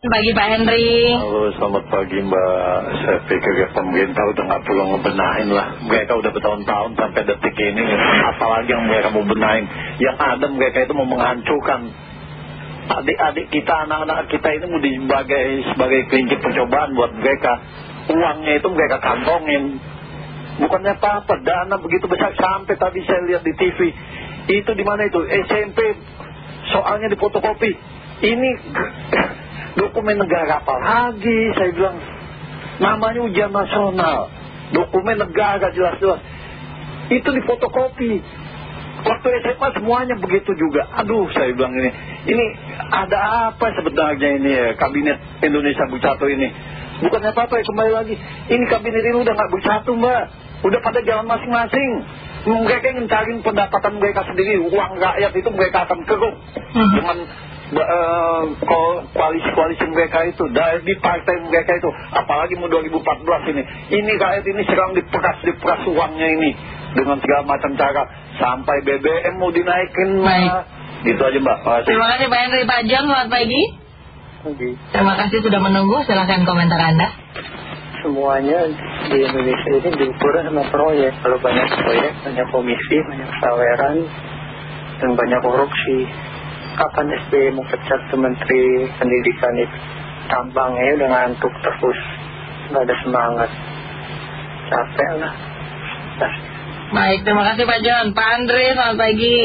Pagi Pak Henry. Halo selamat pagi Mbak. Saya pikir ya pemerintah udah nggak perlu ngebenahin lah. Mereka udah bertahun-tahun sampai detik ini. Apalagi yang mereka mau benahin? Yang ada mereka itu mau menghancurkan Adik-adik kita, anak-anak kita ini mau sebagai, sebagai kelinci percobaan buat mereka. Uangnya itu mereka kantongin. Bukannya apa-apa, dana begitu besar. Sampai tadi saya lihat di TV Itu di mana itu? SMP Soalnya di fotokopi. Ini dokumen negara apa lagi? Saya bilang namanya ujian nasional. Dokumen negara jelas-jelas. Itu di fotokopi waktu SMA semuanya begitu juga. Aduh saya bilang ini ini ada apa sebenarnya ini ya kabinet Indonesia Bersatu ini? Bukannya apa-apa ya kembali lagi. Ini kabinet ini udah gak bersatu mbak. Udah pada jalan masing-masing. Mereka ingin cari pendapatan mereka sendiri uang rakyat itu mereka akan keruk hmm. dengan koalisi-koalisi mereka itu di partai mereka itu apalagi mau 2014 ini. Ini rakyat ini serang diperas diperas uangnya ini dengan segala macam cara. Sampai BBM mau dinaikin Baik. gitu aja mbak. Terima kasih Pak Henry. Pak John selamat pagi. Pagi. Terima kasih sudah menunggu. Silahkan komentar anda. Semuanya di Indonesia ini diukur sama proyek. Kalau banyak proyek banyak komisi banyak saweran dan banyak korupsi kapan SBY mau pecat Menteri Pendidikan itu? Tampangnya udah ngantuk terus. Nggak ada semangat. Capek lah. Baik terima kasih Pak John. Pak Andre selamat pagi.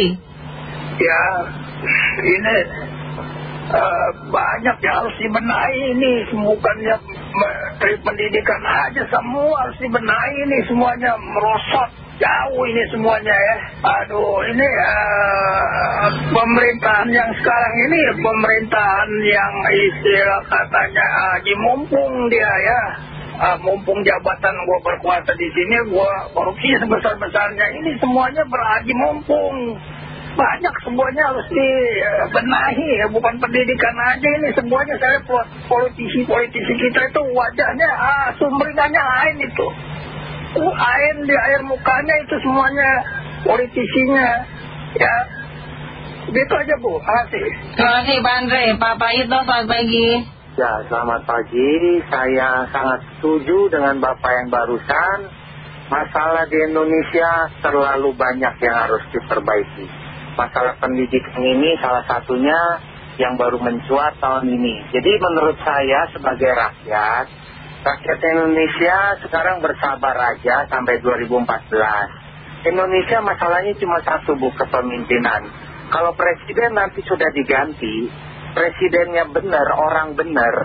Ya ini uh, banyak yang harus dibenahi ini. Bukannya Menteri Pendidikan aja semua harus dibenahi ini. Semuanya merosot jauh ini semuanya ya. Aduh ini uh, pemerintahan yang sekarang ini pemerintahan yang istilah katanya haji mumpung dia ya. Uh, mumpung jabatan gua berkuasa di sini gua korupsi sebesar-besarnya ini semuanya berhaji mumpung. Banyak semuanya harus dibenahi ya bukan pendidikan aja ini semuanya saya politisi-politisi kita itu wajahnya ah, lain itu air di air mukanya itu semuanya politisinya ya. Gitu aja Bu. Terima kasih. Terima kasih Pak Andre. Pak Pak Ito selamat pagi. Ya selamat pagi. Saya sangat setuju dengan Bapak yang barusan. Masalah di Indonesia terlalu banyak yang harus diperbaiki. Masalah pendidikan ini salah satunya yang baru mencuat tahun ini. Jadi menurut saya sebagai rakyat Rakyat Indonesia sekarang bersabar aja sampai 2014. Indonesia masalahnya cuma satu bu kepemimpinan. Kalau presiden nanti sudah diganti, presidennya benar, orang benar,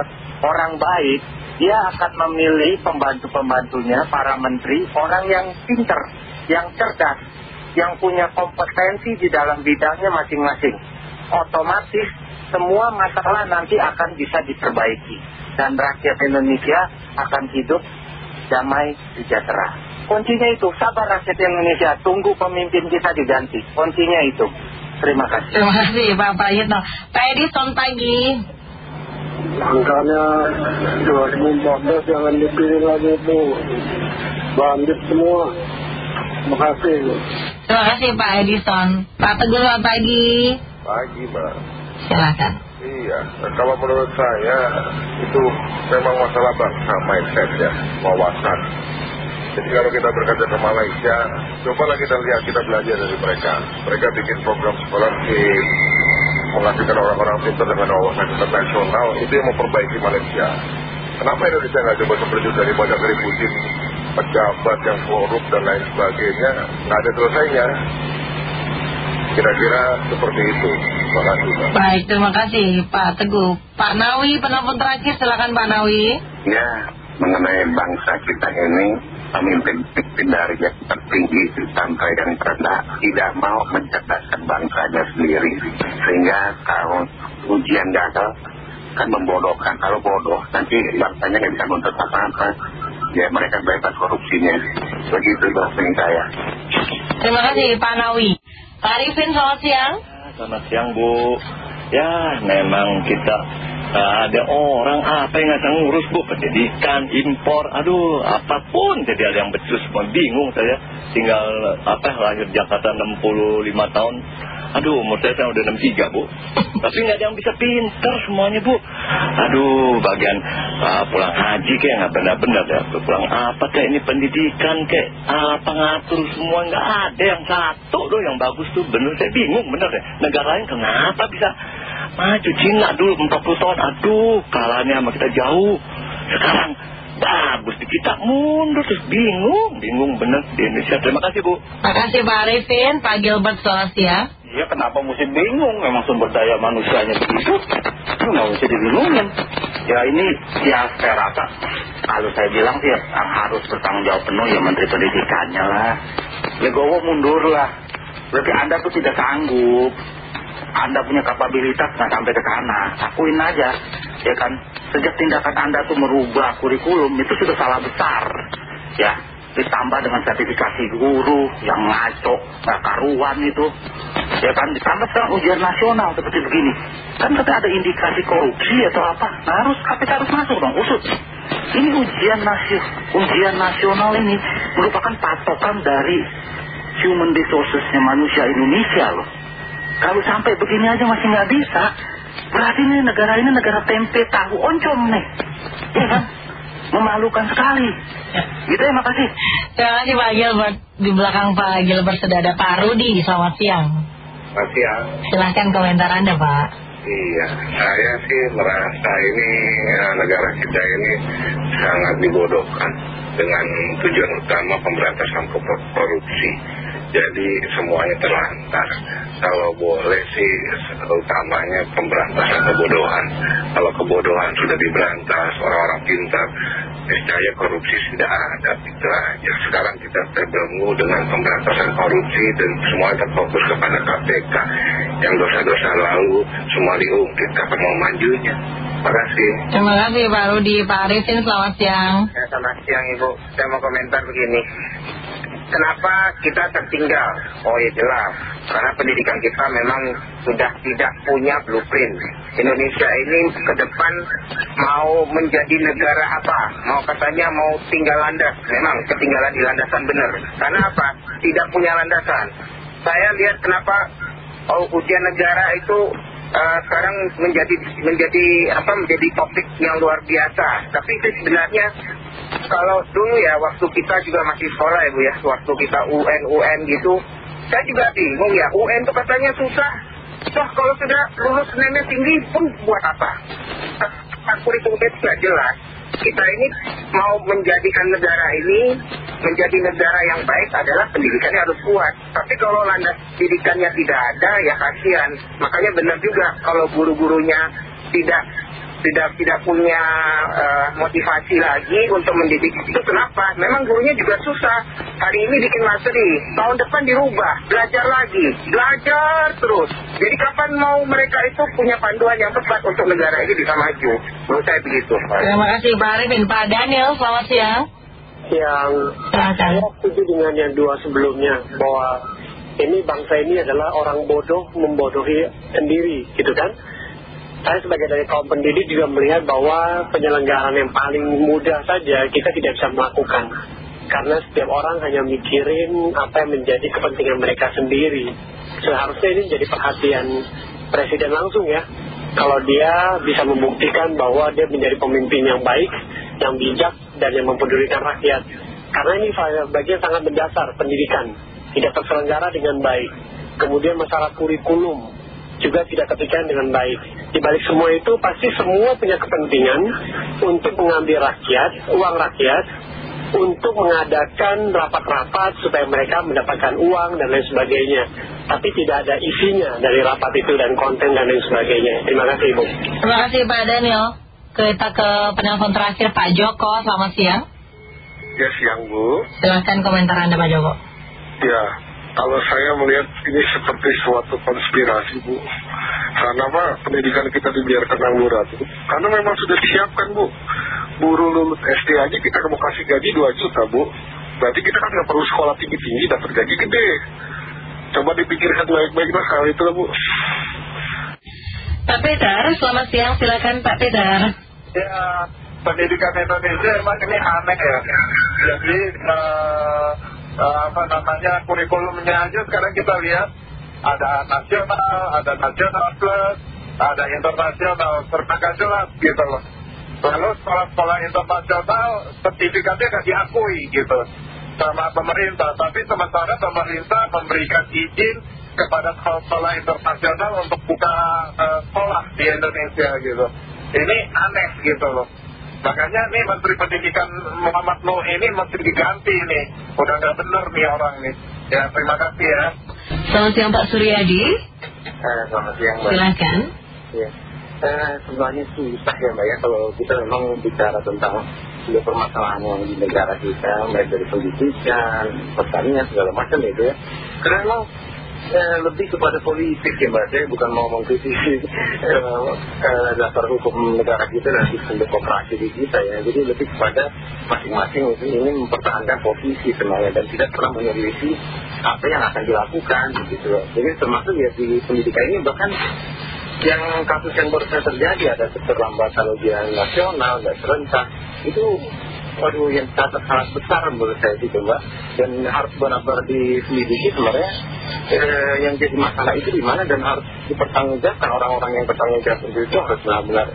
orang baik, dia akan memilih pembantu-pembantunya, para menteri, orang yang pinter, yang cerdas, yang punya kompetensi di dalam bidangnya masing-masing. Otomatis semua masalah nanti akan bisa diperbaiki dan rakyat Indonesia akan hidup damai sejahtera. Kuncinya itu, sabar rakyat Indonesia, tunggu pemimpin kita diganti. Kuncinya itu. Terima kasih. Terima kasih Pak Prayitno. Pak Edison pagi. Angkanya 2014 jangan dipilih lagi Bu. Bandit semua. Terima kasih. Terima kasih Pak Edison. Pak Teguh selamat pagi. Pagi Mbak. Silakan. Iya, kalau menurut saya itu memang masalah bangsa mindset ya, wawasan. Jadi kalau kita berkaca ke Malaysia, cobalah kita lihat, kita belajar dari mereka. Mereka bikin program scholarship, menghasilkan orang-orang pintar dengan wawasan internasional, itu yang memperbaiki Malaysia. Kenapa Indonesia nggak coba seperti itu dari banyak ributin pejabat yang korup dan lain sebagainya, nggak ada selesainya. Kira-kira seperti itu. Terima kasih Pak. Baik, terima kasih Pak Teguh. Pak Nawi, penelpon terakhir silakan Pak Nawi. Ya, mengenai bangsa kita ini, pemimpin dari yang tertinggi sampai yang terendah tidak mau mencerdaskan bangsanya sendiri. Sehingga kalau ujian gagal, kan membodohkan. Kalau bodoh, nanti bangsanya nggak bisa menuntut apa-apa. Ya mereka bebas korupsinya. Begitu bahasa saya. Terima kasih Pak Nawi. Arifin selamat siang. Selamat siang Bu. Ya memang kita ada orang. Apa yang nggak ngurus bu? Pendidikan impor. Aduh apa pun. Jadi ada yang becus. Bingung saya. Tinggal apa lahir Jakarta 65 tahun. Aduh umur saya udah 63 bu. Tapi nggak ada yang bisa pinter semuanya bu. Aduh bagian ah, pulang haji kayak nggak benar-benar ya. Pulang apa kayak ini pendidikan kayak apa ngatur semua. Nggak ada yang satu tuh yang bagus tuh. Bener saya bingung bener deh negara lain kenapa bisa maju Cina dulu 40 tahun aduh kalahnya sama kita jauh. Sekarang bagus di kita. Mundur terus bingung. Bingung bener di Indonesia. Terima kasih bu. Terima kasih Pak Arifin. Pak Gilbert selamat siang. Iya kenapa mesti bingung? Memang sumber daya manusianya begitu. Itu nggak mesti dibingungin. Ya ini ya saya rasa kalau saya bilang sih yang harus bertanggung jawab penuh ya Menteri Pendidikannya lah. Legowo mundur lah. Berarti Anda tuh tidak sanggup anda punya kapabilitas nggak sampai ke sana. Akuin aja ya kan? Sejak tindakan Anda tuh merubah kurikulum itu sudah salah besar. Ya ditambah dengan sertifikasi guru yang ngaco nggak karuan itu. Ya kan? Ditambah sekarang ujian nasional seperti begini. Kan katanya ada indikasi korupsi atau apa? Nah, harus KPK harus masuk dong usut ini ujian nasional ujian nasional ini merupakan patokan dari human resourcesnya manusia Indonesia loh kalau sampai begini aja masih nggak bisa. Berarti ini negara ini negara tempe tahu oncom nih. Ya kan? Memalukan sekali. Gitu ya makasih. Terima kasih Pak Gilbert di belakang Pak Gilbert sudah ada Pak Rudi selamat siang. Selamat siang. Silahkan komentar Anda Pak. Iya, saya sih merasa ini ya, negara kita ini sangat dibodohkan dengan tujuan utama pemberantasan korupsi. Jadi semuanya terlantar. Kalau boleh sih utamanya pemberantasan kebodohan. Kalau kebodohan sudah diberantas, orang-orang pintar, niscaya korupsi sudah ada. Itu aja. Sekarang kita terbelenggu dengan pemberantasan korupsi dan semua terfokus kepada KPK. Yang dosa-dosa lalu semua diungkit. Kapan mau majunya? Terima kasih. Terima kasih Pak Rudi. Pak Arifin selamat siang. Ya, selamat siang Ibu. Saya mau komentar begini. Kenapa kita tertinggal? Oh ya jelas, karena pendidikan kita memang sudah tidak punya blueprint. Indonesia ini ke depan mau menjadi negara apa? Mau katanya mau tinggal landas. Memang ketinggalan di landasan benar. Karena apa? Tidak punya landasan. Saya lihat kenapa oh, ujian negara itu uh, sekarang menjadi menjadi apa menjadi topik yang luar biasa. Tapi itu sebenarnya kalau dulu ya waktu kita juga masih sekolah ya Bu ya, waktu kita UN UN gitu, saya juga bingung ya, UN itu katanya susah. Toh kalau sudah lulus nenek tinggi pun buat apa? Kurikulumnya tidak jelas. Kita ini mau menjadikan negara ini menjadi negara yang baik adalah pendidikannya harus kuat. Tapi kalau landas pendidikannya tidak ada ya kasihan. Makanya benar juga kalau guru-gurunya tidak tidak tidak punya uh, motivasi lagi untuk mendidik itu kenapa? Memang gurunya juga susah. Hari ini bikin materi, tahun depan dirubah, belajar lagi, belajar terus. Jadi kapan mau mereka itu punya panduan yang tepat untuk negara ini bisa maju? Menurut saya begitu. Terima kasih Pak Arifin. Pak Daniel, selamat siang. Yang saya setuju dengan yang dua sebelumnya bahwa ini bangsa ini adalah orang bodoh membodohi sendiri, gitu kan? Saya sebagai dari kaum pendidik juga melihat bahwa penyelenggaraan yang paling mudah saja kita tidak bisa melakukan. Karena setiap orang hanya mikirin apa yang menjadi kepentingan mereka sendiri. Seharusnya ini jadi perhatian presiden langsung ya. Kalau dia bisa membuktikan bahwa dia menjadi pemimpin yang baik, yang bijak, dan yang mempedulikan rakyat. Karena ini bagian sangat mendasar pendidikan. Tidak terselenggara dengan baik. Kemudian masalah kurikulum juga tidak kepikiran dengan baik. Di balik semua itu pasti semua punya kepentingan untuk mengambil rakyat, uang rakyat, untuk mengadakan rapat-rapat supaya mereka mendapatkan uang dan lain sebagainya. Tapi tidak ada isinya dari rapat itu dan konten dan lain sebagainya. Terima kasih Ibu. Terima kasih Pak Daniel. Kita ke penelpon terakhir Pak Joko, selamat siang. Ya siang Bu. Silahkan komentar Anda Pak Joko. Ya, kalau saya melihat ini seperti suatu konspirasi Bu karena apa pendidikan kita dibiarkan nganggur Bu karena memang sudah disiapkan Bu guru lulus SD aja kita mau kasih gaji 2 juta Bu berarti kita kan nggak perlu sekolah tinggi-tinggi dapat gaji gede coba dipikirkan baik-baik lah hal itu lah Bu Pak Peter, selamat siang, silakan Pak Peter. Ya, pendidikan Indonesia emang ini aneh ya. Jadi, uh, apa namanya, kurikulumnya aja sekarang kita lihat. Ada nasional, ada nasional plus, ada internasional, serta jelas gitu loh. Lalu sekolah-sekolah internasional sertifikatnya nggak diakui gitu sama pemerintah. Tapi sementara pemerintah memberikan izin kepada sekolah internasional untuk buka sekolah di Indonesia gitu. Ini aneh gitu loh. Makanya nih Menteri Pendidikan Muhammad Nuh ini mesti diganti nih. Udah nggak bener nih orang nih. Ya terima kasih ya. Selamat siang Pak Suryadi. Eh, selamat siang Mbak. Silakan. Ya. Eh, sebenarnya susah ya Mbak ya kalau kita memang bicara tentang sebuah permasalahan yang di negara kita, baik dari pendidikan, pertanian segala macam itu ya. Karena memang lebih kepada politik ya Mbak, saya bukan mau mengkritisi eh, eh, dasar hukum negara kita dan sistem demokrasi di kita ya. Jadi lebih kepada masing-masing ini mempertahankan posisi sebenarnya dan tidak pernah menyelisih apa yang akan dilakukan gitu loh. Jadi termasuk ya di pendidikan ini bahkan yang kasus yang baru terjadi ada keterlambatan ujian nasional dan serentak itu waduh yang sangat sangat besar menurut saya gitu mbak. Dan harus benar-benar diselidiki sebenarnya. Eh, yang jadi masalah itu di mana dan harus dipertanggungjawabkan. Orang-orang yang bertanggung jawab itu harus benar-benar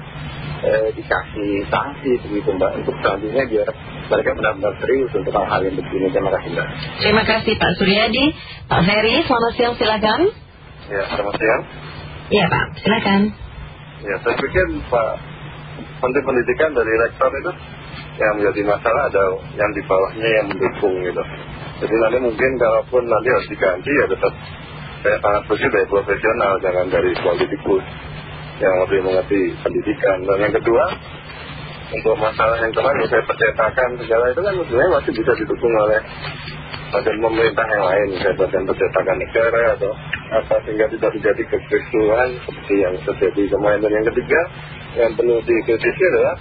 eh, dikasih sanksi begitu mbak. Untuk selanjutnya biar mereka benar-benar serius untuk hal-hal yang begini. Terima kasih mbak. Terima kasih Pak Suryadi. Pak Ferry selamat siang silakan. Ya selamat siang. Iya Pak. Silakan. Ya saya pikir Pak Menteri Pendidikan dari rektor itu yang menjadi masalah ada yang di bawahnya yang mendukung gitu. Jadi nanti mungkin kalaupun nanti harus diganti ya tetap saya sangat setuju dari profesional jangan dari politikus yang lebih mengerti pendidikan. Dan yang kedua untuk masalah yang kemarin saya percetakan segala itu kan sebenarnya masih bisa didukung oleh badan pemerintah yang lain, misalnya badan percetakan negara atau apa sehingga tidak terjadi kekisruhan seperti yang terjadi kemarin. Dan yang ketiga yang perlu dikritisi adalah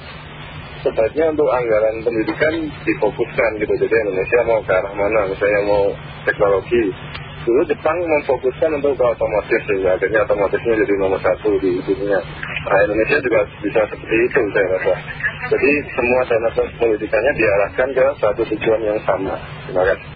sebaiknya untuk anggaran pendidikan difokuskan gitu. Jadi Indonesia mau ke arah mana, misalnya mau teknologi. Dulu Jepang memfokuskan untuk ke otomotif sehingga akhirnya otomotifnya jadi nomor satu di dunia. Nah Indonesia juga bisa seperti itu saya rasa. Jadi semua dana pendidikannya diarahkan ke satu tujuan yang sama. Terima kasih.